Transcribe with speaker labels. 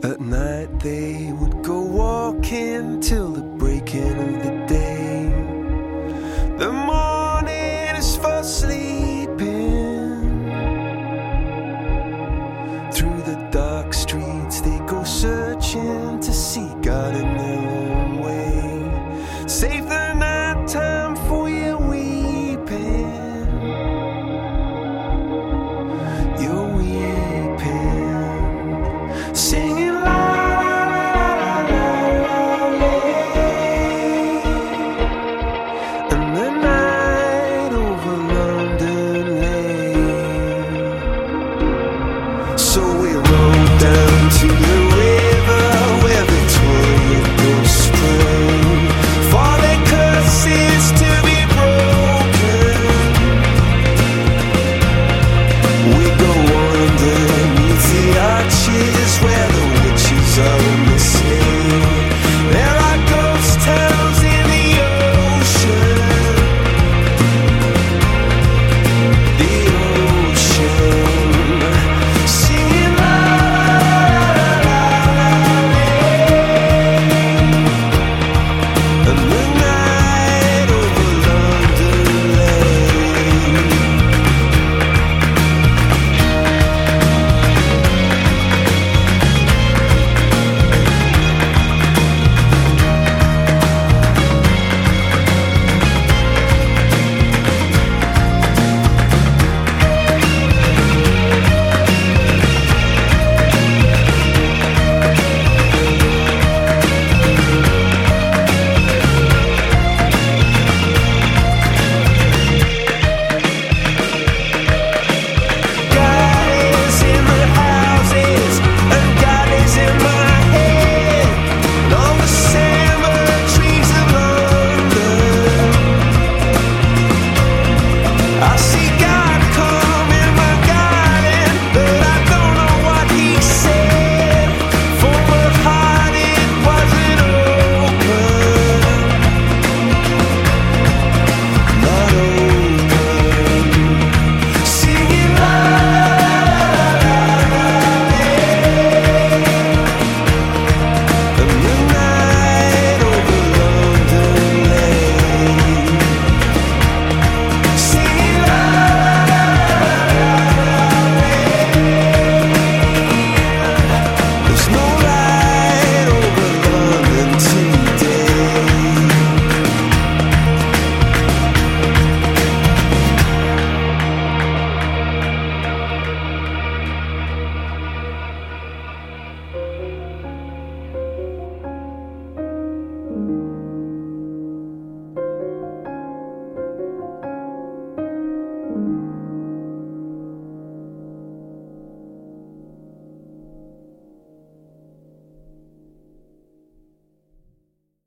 Speaker 1: At night they would go walking till the breaking of the day. The morning is for sleeping. Through the dark streets they go searching to see God in their own way. Save the night time for your weeping. You're weeping. Singing so